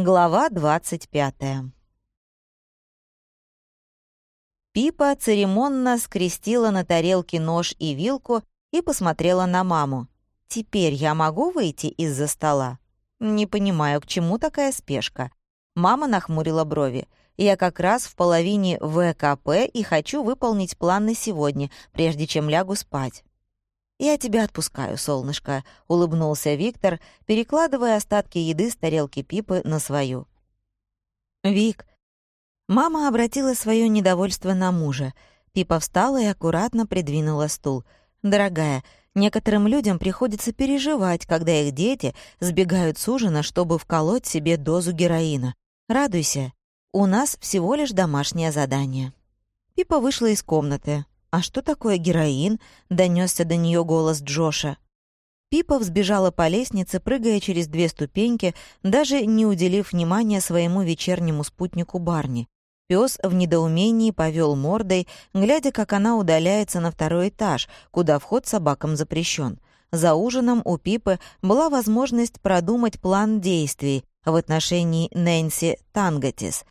Глава 25. Пипа церемонно скрестила на тарелке нож и вилку и посмотрела на маму. «Теперь я могу выйти из-за стола?» «Не понимаю, к чему такая спешка?» Мама нахмурила брови. «Я как раз в половине ВКП и хочу выполнить план на сегодня, прежде чем лягу спать». «Я тебя отпускаю, солнышко», — улыбнулся Виктор, перекладывая остатки еды с тарелки Пипы на свою. «Вик». Мама обратила свое недовольство на мужа. Пипа встала и аккуратно придвинула стул. «Дорогая, некоторым людям приходится переживать, когда их дети сбегают с ужина, чтобы вколоть себе дозу героина. Радуйся, у нас всего лишь домашнее задание». Пипа вышла из комнаты. «А что такое героин?» — донесся до нее голос Джоша. Пипа взбежала по лестнице, прыгая через две ступеньки, даже не уделив внимания своему вечернему спутнику Барни. Пес в недоумении повел мордой, глядя, как она удаляется на второй этаж, куда вход собакам запрещен. За ужином у Пипы была возможность продумать план действий в отношении Нэнси Тангатис.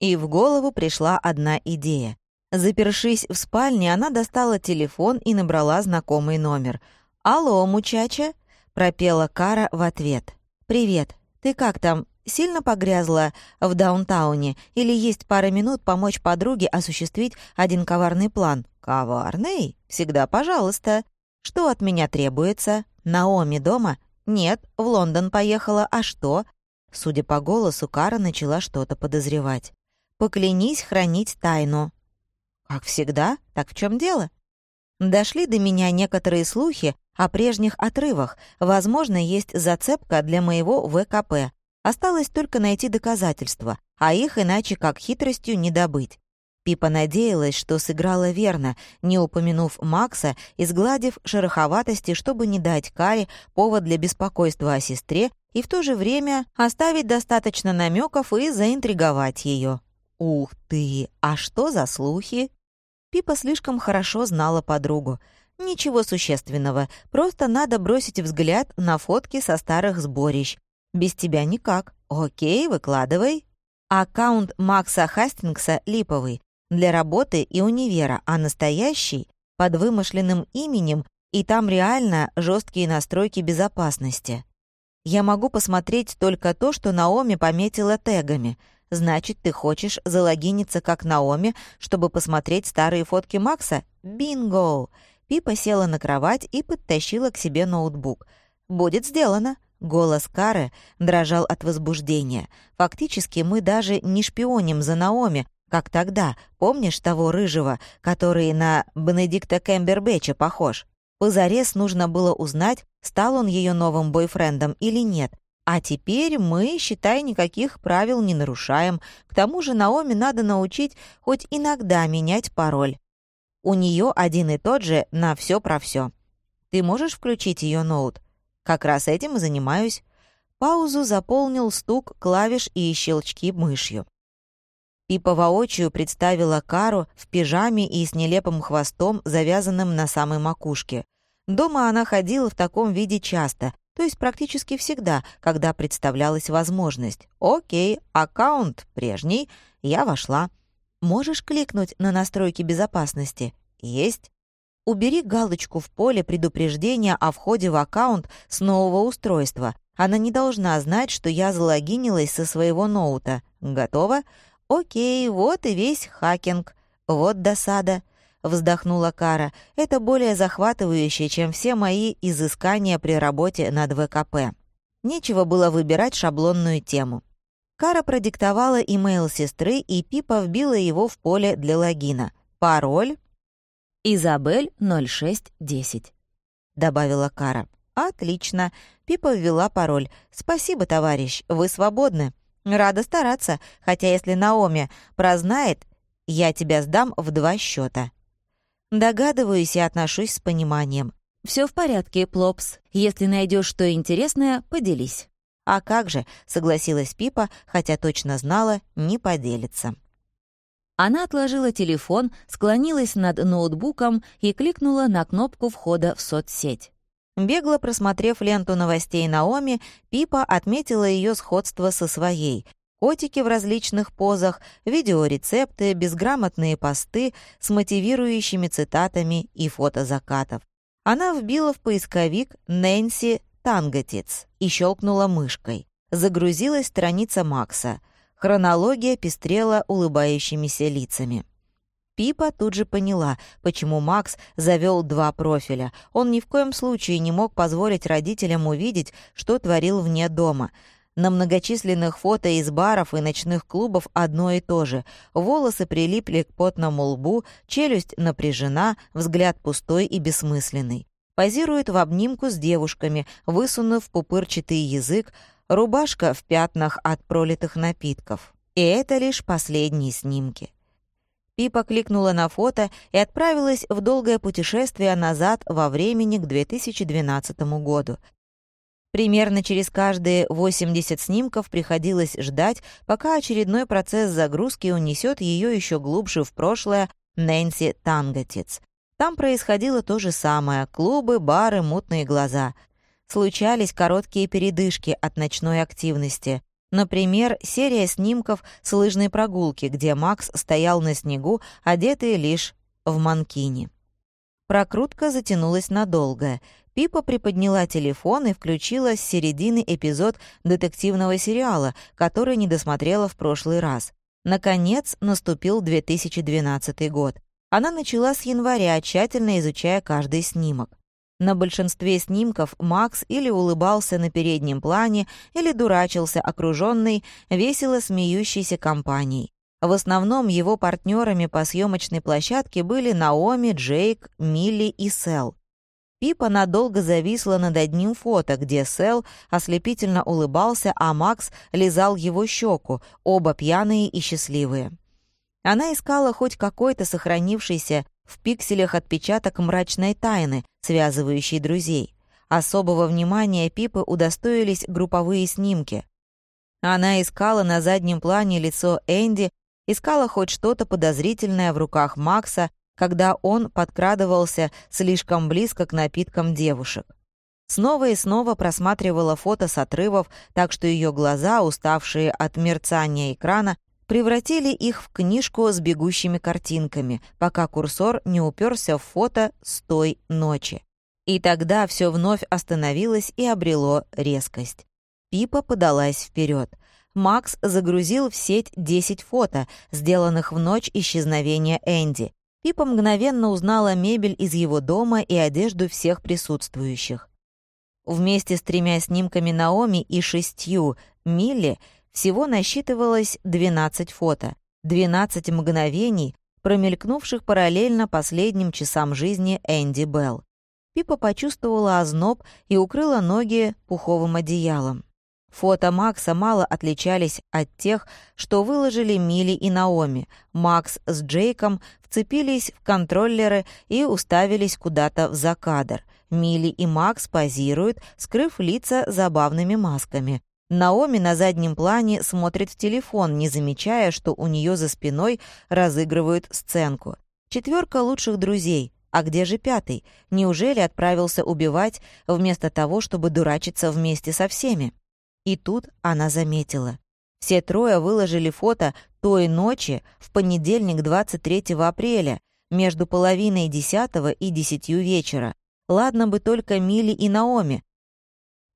И в голову пришла одна идея. Запершись в спальне, она достала телефон и набрала знакомый номер. «Алло, мучача?» — пропела Кара в ответ. «Привет. Ты как там? Сильно погрязла в даунтауне? Или есть пара минут помочь подруге осуществить один коварный план?» «Коварный? Всегда пожалуйста. Что от меня требуется? Наоми дома?» «Нет, в Лондон поехала. А что?» Судя по голосу, Кара начала что-то подозревать. «Поклянись хранить тайну. Как всегда, так в чем дело? Дошли до меня некоторые слухи о прежних отрывах. Возможно, есть зацепка для моего ВКП. Осталось только найти доказательства, а их иначе как хитростью не добыть. Пипа надеялась, что сыграла верно, не упомянув Макса и сгладив шероховатости, чтобы не дать Каре повод для беспокойства о сестре и в то же время оставить достаточно намеков и заинтриговать ее. «Ух ты! А что за слухи?» Пипа слишком хорошо знала подругу. Ничего существенного, просто надо бросить взгляд на фотки со старых сборищ. Без тебя никак. Окей, выкладывай. Аккаунт Макса Хастингса липовый. Для работы и универа, а настоящий — под вымышленным именем, и там реально жесткие настройки безопасности. Я могу посмотреть только то, что Наоми пометила тегами — Значит, ты хочешь залогиниться как Наоми, чтобы посмотреть старые фотки Макса? Бинго! Пипа села на кровать и подтащила к себе ноутбук. «Будет сделано!» Голос Кары дрожал от возбуждения. «Фактически мы даже не шпионим за Наоми, как тогда. Помнишь того рыжего, который на Бенедикта Кэмбербэтча похож? Позарез нужно было узнать, стал он ее новым бойфрендом или нет. А теперь мы, считай, никаких правил не нарушаем. К тому же Наоми надо научить хоть иногда менять пароль. У нее один и тот же на все про все. Ты можешь включить ее ноут? Как раз этим и занимаюсь. Паузу заполнил стук клавиш и щелчки мышью. Пипа воочию представила Кару в пижаме и с нелепым хвостом, завязанным на самой макушке. Дома она ходила в таком виде часто, то есть практически всегда, когда представлялась возможность. «Окей, аккаунт прежний, я вошла». «Можешь кликнуть на настройки безопасности?» «Есть». Убери галочку в поле предупреждения о входе в аккаунт с нового устройства. Она не должна знать, что я залогинилась со своего ноута. Готово? Окей, вот и весь хакинг. Вот досада вздохнула Кара. «Это более захватывающе, чем все мои изыскания при работе над ВКП». Нечего было выбирать шаблонную тему. Кара продиктовала имейл сестры, и Пипа вбила его в поле для логина. «Пароль?» «Изабель 0610», — добавила Кара. «Отлично». Пипа ввела пароль. «Спасибо, товарищ, вы свободны». «Рада стараться, хотя если Наоми прознает, я тебя сдам в два счета. Догадываюсь и отношусь с пониманием. Все в порядке, Плопс. Если найдешь что интересное, поделись. А как же, согласилась Пипа, хотя точно знала, не поделится. Она отложила телефон, склонилась над ноутбуком и кликнула на кнопку входа в соцсеть. Бегло просмотрев ленту новостей Наоми, Пипа отметила ее сходство со своей. Котики в различных позах, видеорецепты, безграмотные посты с мотивирующими цитатами и фото закатов. Она вбила в поисковик «Нэнси Танготец» и щелкнула мышкой. Загрузилась страница Макса. Хронология пестрела улыбающимися лицами. Пипа тут же поняла, почему Макс завел два профиля. Он ни в коем случае не мог позволить родителям увидеть, что творил вне дома — на многочисленных фото из баров и ночных клубов одно и то же. Волосы прилипли к потному лбу, челюсть напряжена, взгляд пустой и бессмысленный. Позирует в обнимку с девушками, высунув пупырчатый язык, рубашка в пятнах от пролитых напитков. И это лишь последние снимки. Пипа кликнула на фото и отправилась в долгое путешествие назад во времени к 2012 году. Примерно через каждые 80 снимков приходилось ждать, пока очередной процесс загрузки унесет ее еще глубже в прошлое Нэнси Танготец. Там происходило то же самое — клубы, бары, мутные глаза. Случались короткие передышки от ночной активности. Например, серия снимков с лыжной прогулки, где Макс стоял на снегу, одетый лишь в манкини. Прокрутка затянулась надолго. Пипа приподняла телефон и включила с середины эпизод детективного сериала, который не досмотрела в прошлый раз. Наконец наступил 2012 год. Она начала с января, тщательно изучая каждый снимок. На большинстве снимков Макс или улыбался на переднем плане, или дурачился, окруженный весело смеющейся компанией. В основном его партнерами по съемочной площадке были Наоми, Джейк, Милли и Сэл. Пипа надолго зависла над одним фото, где Сэл ослепительно улыбался, а Макс лизал его щеку, оба пьяные и счастливые. Она искала хоть какой-то сохранившийся в пикселях отпечаток мрачной тайны, связывающей друзей. Особого внимания Пипы удостоились групповые снимки. Она искала на заднем плане лицо Энди, искала хоть что-то подозрительное в руках Макса, когда он подкрадывался слишком близко к напиткам девушек. Снова и снова просматривала фото с отрывов, так что ее глаза, уставшие от мерцания экрана, превратили их в книжку с бегущими картинками, пока курсор не уперся в фото с той ночи. И тогда все вновь остановилось и обрело резкость. Пипа подалась вперед. Макс загрузил в сеть 10 фото, сделанных в ночь исчезновения Энди. Пипа мгновенно узнала мебель из его дома и одежду всех присутствующих. Вместе с тремя снимками Наоми и шестью Милли всего насчитывалось 12 фото, 12 мгновений, промелькнувших параллельно последним часам жизни Энди Белл. Пипа почувствовала озноб и укрыла ноги пуховым одеялом. Фото Макса мало отличались от тех, что выложили Мили и Наоми. Макс с Джейком вцепились в контроллеры и уставились куда-то в закадр. Мили и Макс позируют, скрыв лица забавными масками. Наоми на заднем плане смотрит в телефон, не замечая, что у нее за спиной разыгрывают сценку. Четверка лучших друзей. А где же пятый? Неужели отправился убивать вместо того, чтобы дурачиться вместе со всеми? И тут она заметила. Все трое выложили фото той ночи в понедельник 23 апреля, между половиной десятого и десятью вечера. Ладно бы только Мили и Наоми.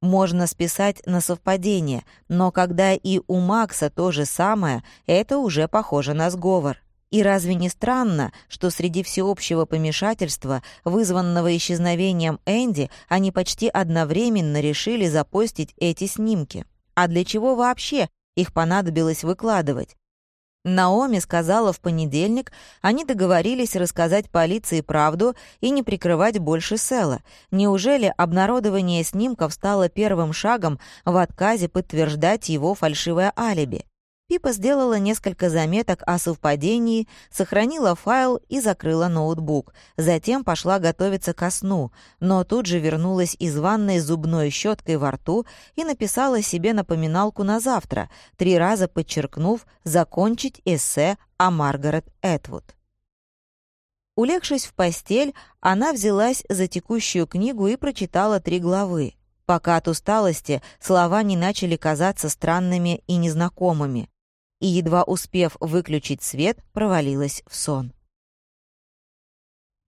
Можно списать на совпадение, но когда и у Макса то же самое, это уже похоже на сговор. И разве не странно, что среди всеобщего помешательства, вызванного исчезновением Энди, они почти одновременно решили запостить эти снимки? А для чего вообще их понадобилось выкладывать? Наоми сказала в понедельник, они договорились рассказать полиции правду и не прикрывать больше Сэла. Неужели обнародование снимков стало первым шагом в отказе подтверждать его фальшивое алиби? Пипа сделала несколько заметок о совпадении, сохранила файл и закрыла ноутбук. Затем пошла готовиться ко сну, но тут же вернулась из ванной зубной щеткой во рту и написала себе напоминалку на завтра, три раза подчеркнув «закончить эссе о Маргарет Этвуд». Улегшись в постель, она взялась за текущую книгу и прочитала три главы, пока от усталости слова не начали казаться странными и незнакомыми, и, едва успев выключить свет, провалилась в сон.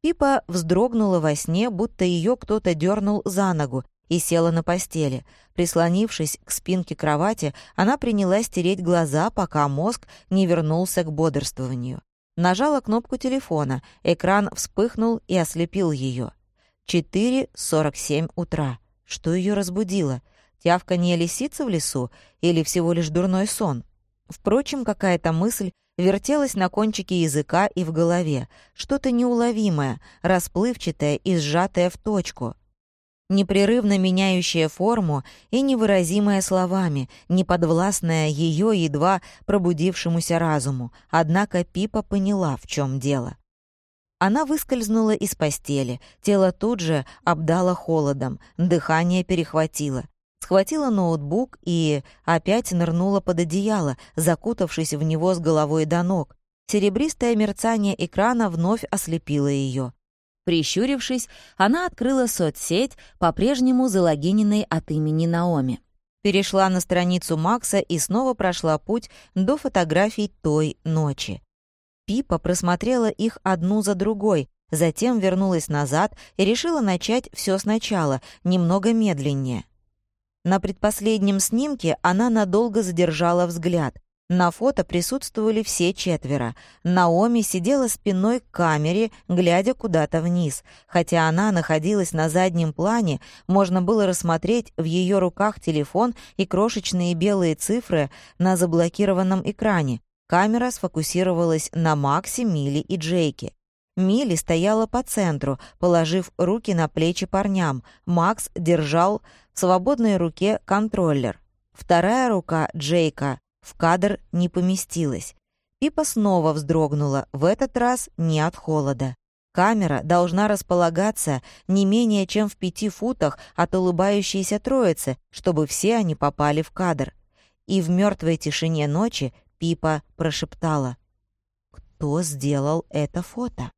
Пипа вздрогнула во сне, будто ее кто-то дернул за ногу, и села на постели. Прислонившись к спинке кровати, она принялась тереть глаза, пока мозг не вернулся к бодрствованию. Нажала кнопку телефона, экран вспыхнул и ослепил ее. 4.47 утра. Что ее разбудило? Тявканье лисицы в лесу или всего лишь дурной сон? Впрочем, какая-то мысль вертелась на кончике языка и в голове. Что-то неуловимое, расплывчатое и сжатое в точку непрерывно меняющая форму и невыразимая словами, неподвластная ее едва пробудившемуся разуму. Однако Пипа поняла, в чем дело. Она выскользнула из постели, тело тут же обдало холодом, дыхание перехватило. Схватила ноутбук и опять нырнула под одеяло, закутавшись в него с головой до ног. Серебристое мерцание экрана вновь ослепило ее. Прищурившись, она открыла соцсеть, по-прежнему залогиненной от имени Наоми. Перешла на страницу Макса и снова прошла путь до фотографий той ночи. Пипа просмотрела их одну за другой, затем вернулась назад и решила начать все сначала, немного медленнее. На предпоследнем снимке она надолго задержала взгляд. На фото присутствовали все четверо. Наоми сидела спиной к камере, глядя куда-то вниз. Хотя она находилась на заднем плане, можно было рассмотреть в ее руках телефон и крошечные белые цифры на заблокированном экране. Камера сфокусировалась на Максе, Милли и Джейке. Милли стояла по центру, положив руки на плечи парням. Макс держал в свободной руке контроллер. Вторая рука Джейка в кадр не поместилась. Пипа снова вздрогнула, в этот раз не от холода. Камера должна располагаться не менее чем в пяти футах от улыбающейся троицы, чтобы все они попали в кадр. И в мертвой тишине ночи Пипа прошептала. «Кто сделал это фото?»